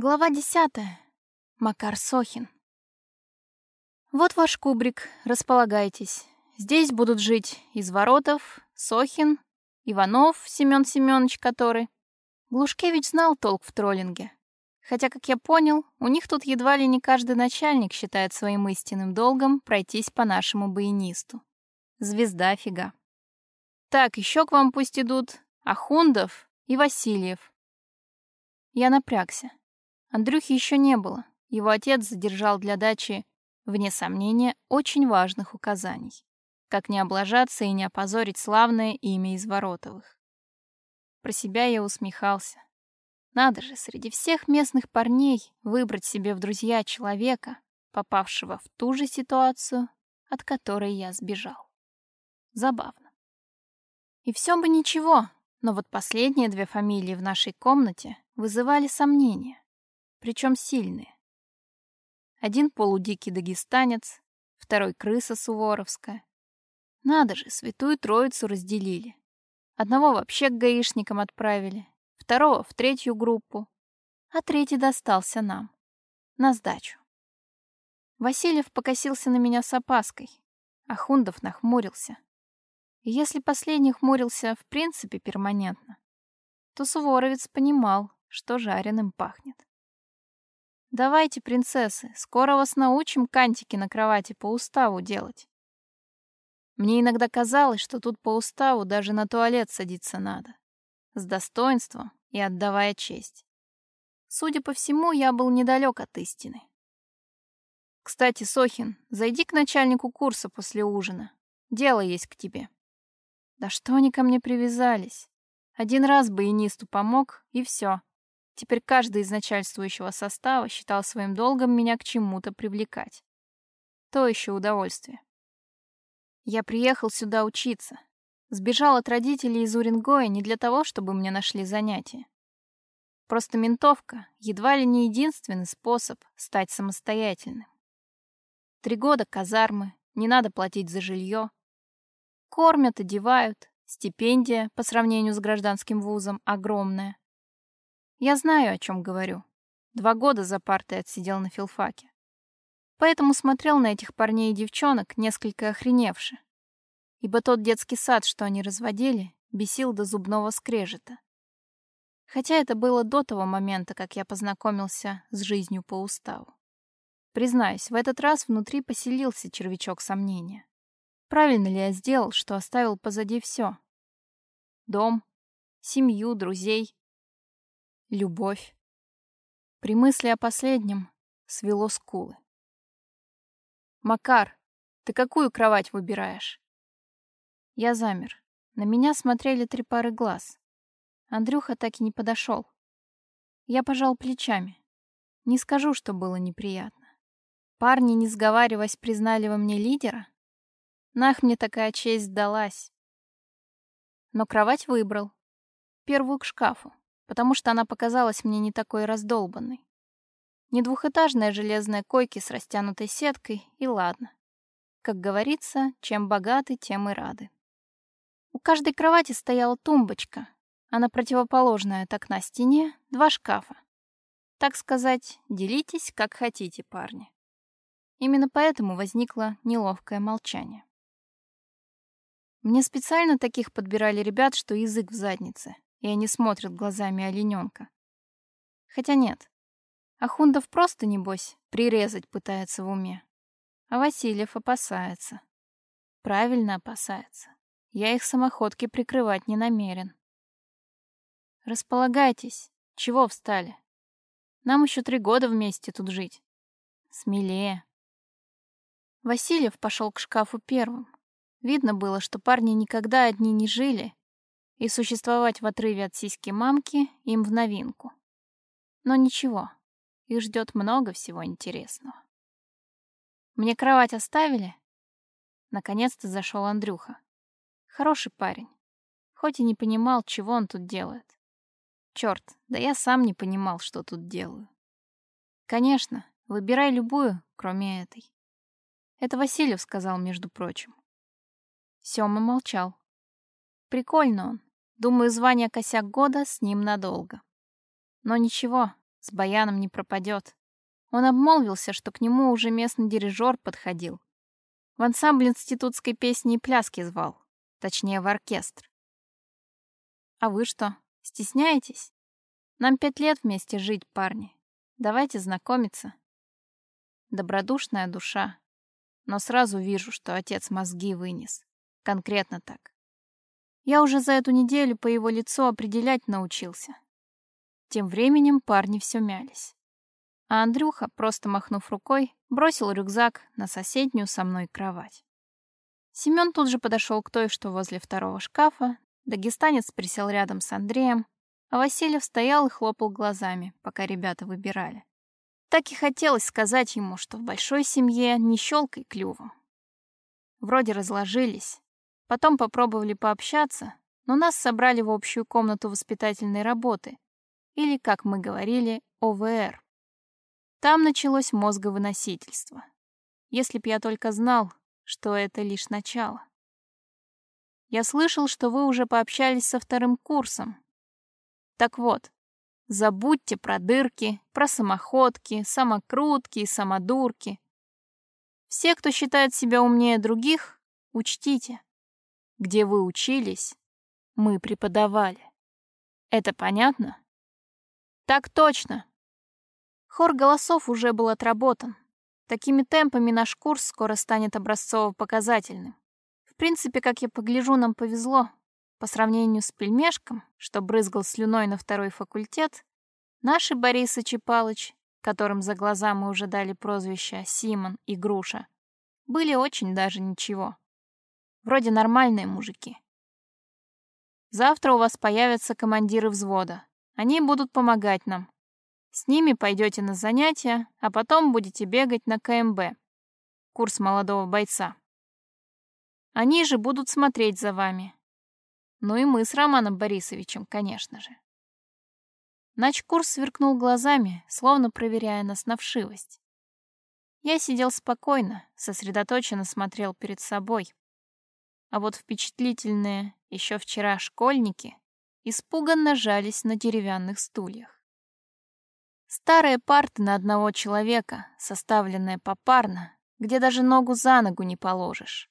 Глава десятая. Макар Сохин. Вот ваш кубрик, располагайтесь. Здесь будут жить Изворотов, Сохин, Иванов Семён Семёныч который. Глушкевич знал толк в троллинге. Хотя, как я понял, у них тут едва ли не каждый начальник считает своим истинным долгом пройтись по нашему баянисту. Звезда фига. Так, еще к вам пусть идут Ахундов и Васильев. Я напрягся. Андрюхи еще не было. Его отец задержал для дачи, вне сомнения, очень важных указаний. Как не облажаться и не опозорить славное имя Изворотовых. Про себя я усмехался. Надо же, среди всех местных парней выбрать себе в друзья человека, попавшего в ту же ситуацию, от которой я сбежал. Забавно. И все бы ничего, но вот последние две фамилии в нашей комнате вызывали сомнения причем сильные. Один полудикий дагестанец, второй крыса суворовская. Надо же, святую троицу разделили. Одного вообще к гаишникам отправили, второго в третью группу, а третий достался нам. На сдачу. Васильев покосился на меня с опаской, а Хундов нахмурился. И если последний хмурился в принципе перманентно, то Суворовец понимал, что жареным пахнет. Давайте, принцессы, скоро вас научим кантики на кровати по уставу делать. Мне иногда казалось, что тут по уставу даже на туалет садиться надо. С достоинством и отдавая честь. Судя по всему, я был недалек от истины. Кстати, Сохин, зайди к начальнику курса после ужина. Дело есть к тебе. Да что они ко мне привязались? Один раз баянисту помог, и все. Теперь каждый из начальствующего состава считал своим долгом меня к чему-то привлекать. То еще удовольствие. Я приехал сюда учиться. Сбежал от родителей из Уренгоя не для того, чтобы мне нашли занятия. Просто ментовка — едва ли не единственный способ стать самостоятельным. Три года казармы, не надо платить за жилье. Кормят, одевают, стипендия, по сравнению с гражданским вузом, огромная. Я знаю, о чем говорю. Два года за партой отсидел на филфаке. Поэтому смотрел на этих парней и девчонок несколько охреневши. Ибо тот детский сад, что они разводили, бесил до зубного скрежета. Хотя это было до того момента, как я познакомился с жизнью по уставу. Признаюсь, в этот раз внутри поселился червячок сомнения. Правильно ли я сделал, что оставил позади все? Дом, семью, друзей, любовь. При мысли о последнем свело скулы. «Макар, ты какую кровать выбираешь?» Я замер. На меня смотрели три пары глаз. Андрюха так и не подошел. Я пожал плечами. Не скажу, что было неприятно. Парни, не сговариваясь, признали во мне лидера. Нах мне такая честь далась. Но кровать выбрал. Первую к шкафу потому что она показалась мне не такой раздолбанной. Не двухэтажная железная койки с растянутой сеткой, и ладно. Как говорится, чем богаты, тем и рады. У каждой кровати стояла тумбочка, а на противоположной от окна стене два шкафа. Так сказать, делитесь, как хотите, парни. Именно поэтому возникло неловкое молчание. Мне специально таких подбирали ребят, что язык в заднице, и они смотрят глазами олененка. Хотя нет. Ахундов просто, небось, прирезать пытается в уме. А Васильев опасается. Правильно опасается. Я их самоходки прикрывать не намерен. Располагайтесь. Чего встали? Нам еще три года вместе тут жить. Смелее. Васильев пошел к шкафу первым. Видно было, что парни никогда одни не жили и существовать в отрыве от сиськи мамки им в новинку. Но ничего, их ждет много всего интересного. «Мне кровать оставили?» Наконец-то зашел Андрюха. Хороший парень, хоть и не понимал, чего он тут делает. Черт, да я сам не понимал, что тут делаю. Конечно, выбирай любую, кроме этой. Это Васильев сказал, между прочим. Сёма молчал. Прикольно он, Думаю, звание косяк года с ним надолго. Но ничего, С баяном не пропадет. Он обмолвился, что к нему уже местный дирижер подходил. В ансамбль институтской песни и пляски звал. Точнее, в оркестр. А вы что, стесняетесь? Нам пять лет вместе жить, парни. Давайте знакомиться. Добродушная душа. Но сразу вижу, что отец мозги вынес. Конкретно так. Я уже за эту неделю по его лицу определять научился. Тем временем парни все мялись. А Андрюха, просто махнув рукой, бросил рюкзак на соседнюю со мной кровать. Семён тут же подошел к той, что возле второго шкафа, дагестанец присел рядом с Андреем, а Васильев стоял и хлопал глазами, пока ребята выбирали. Так и хотелось сказать ему, что в большой семье не щелкай клювом. Вроде разложились. Потом попробовали пообщаться, но нас собрали в общую комнату воспитательной работы, или, как мы говорили, ОВР. Там началось мозговыносительство. Если б я только знал, что это лишь начало. Я слышал, что вы уже пообщались со вторым курсом. Так вот, Забудьте про дырки, про самоходки, самокрутки и самодурки. Все, кто считает себя умнее других, учтите. Где вы учились, мы преподавали. Это понятно? Так точно. Хор голосов уже был отработан. Такими темпами наш курс скоро станет образцово-показательным. В принципе, как я погляжу, нам повезло. По сравнению с пельмешком, что брызгал слюной на второй факультет, наши Борисыч и Палыч, которым за глаза мы уже дали прозвища Симон и Груша, были очень даже ничего. Вроде нормальные мужики. Завтра у вас появятся командиры взвода. Они будут помогать нам. С ними пойдете на занятия, а потом будете бегать на КМБ. Курс молодого бойца. Они же будут смотреть за вами, ну и мы с Романом Борисовичем, конечно же. Начкурс сверкнул глазами, словно проверяя нас на вшивость. Я сидел спокойно, сосредоточенно смотрел перед собой. А вот впечатлительные еще вчера школьники испуганно жались на деревянных стульях. Старые парты на одного человека, составленные попарно, где даже ногу за ногу не положишь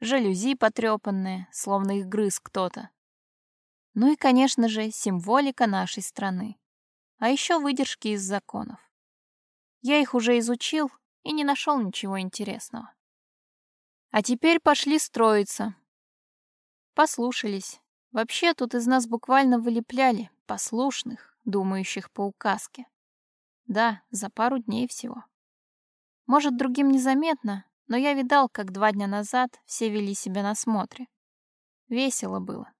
жалюзи потрепанные, словно их грыз кто-то. Ну и, конечно же, символика нашей страны. А еще выдержки из законов. Я их уже изучил и не нашел ничего интересного. А теперь пошли строиться. Послушались. Вообще тут из нас буквально вылепляли послушных, думающих по указке. Да, за пару дней всего. Может, другим незаметно, но я видал, как два дня назад все вели себя на смотре. Весело было.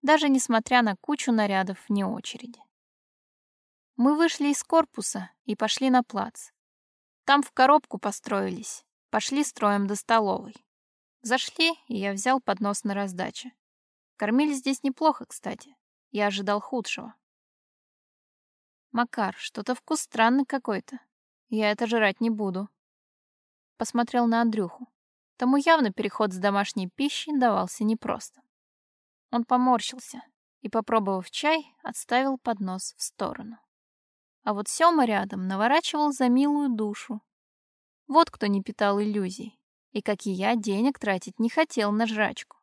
Даже несмотря на кучу нарядов вне очереди. Мы вышли из корпуса и пошли на плац. Там в коробку построились. Пошли строем до столовой. Зашли, и я взял поднос на раздаче. Кормили здесь неплохо, кстати. Я ожидал худшего. Макар, что-то вкус странный какой-то. Я это жрать не буду посмотрел на Андрюху. Тому явно переход с домашней пищи давался непросто. Он поморщился и, попробовав чай, отставил поднос в сторону. А вот Сёма рядом наворачивал за милую душу. Вот кто не питал иллюзий, и, как и я, денег тратить не хотел на жрачку.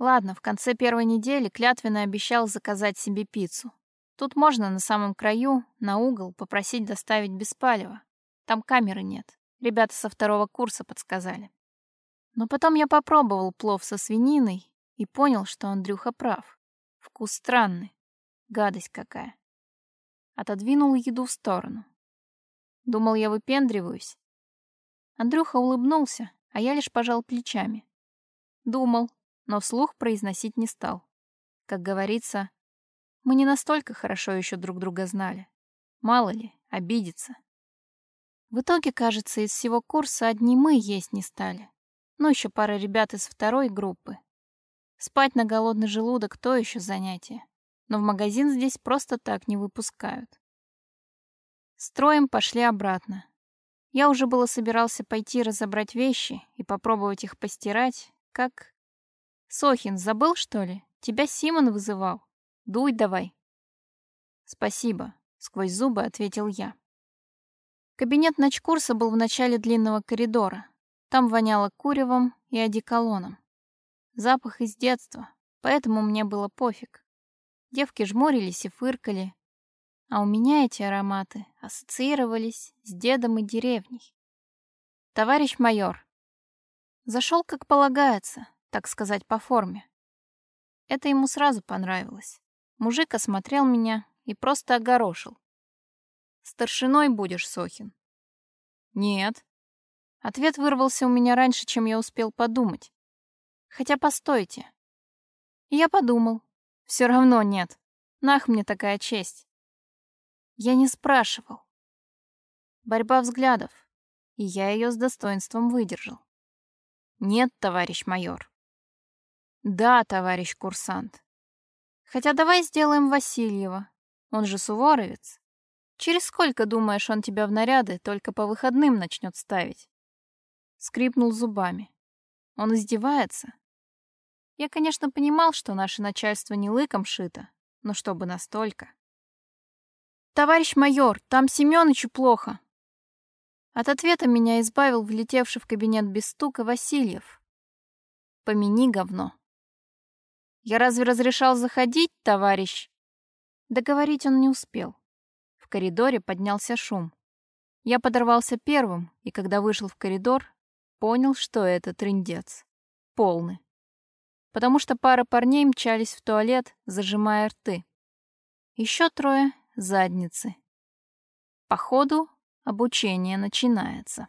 Ладно, в конце первой недели клятвенно обещал заказать себе пиццу. Тут можно на самом краю, на угол, попросить доставить без палева. Там камеры нет. Ребята со второго курса подсказали. Но потом я попробовал плов со свининой и понял, что Андрюха прав. Вкус странный. Гадость какая. Отодвинул еду в сторону. Думал, я выпендриваюсь. Андрюха улыбнулся, а я лишь пожал плечами. Думал, но вслух произносить не стал. Как говорится, мы не настолько хорошо еще друг друга знали. Мало ли, обидится. В итоге, кажется, из всего курса одни мы есть не стали. Ну, еще пара ребят из второй группы. Спать на голодный желудок — то еще занятие. Но в магазин здесь просто так не выпускают. Строем пошли обратно. Я уже было собирался пойти разобрать вещи и попробовать их постирать, как... Сохин, забыл, что ли? Тебя Симон вызывал. Дуй давай. Спасибо. сквозь зубы ответил я. Кабинет ночкурса был в начале длинного коридора. Там воняло куревом и одеколоном. Запах из детства, поэтому мне было пофиг. Девки жмурились и фыркали, а у меня эти ароматы ассоциировались с дедом и деревней. «Товарищ майор!» Зашел, как полагается, так сказать, по форме. Это ему сразу понравилось. Мужик осмотрел меня и просто огорошил. «Старшиной будешь, Сохин?» «Нет». Ответ вырвался у меня раньше, чем я успел подумать. Хотя постойте. Я подумал. Все равно нет. Нах мне такая честь. Я не спрашивал. Борьба взглядов, и я ее с достоинством выдержал. Нет, товарищ майор. Да, товарищ курсант. Хотя давай сделаем Васильева. Он же суворовец. Через сколько, думаешь, он тебя в наряды только по выходным начнет ставить? Скрипнул зубами. Он издевается? Я, конечно, понимал, что наше начальство не лыком шито, но чтобы настолько. «Товарищ майор, там Семёнычу плохо!» От ответа меня избавил влетевший в кабинет без стука Васильев. «Помяни говно!» «Я разве разрешал заходить, товарищ?» Договорить он не успел. В коридоре поднялся шум. Я подорвался первым, и когда вышел в коридор, понял, что это трындец. Полный потому что пара парней мчались в туалет, зажимая рты. Еще трое — задницы. Походу, обучение начинается.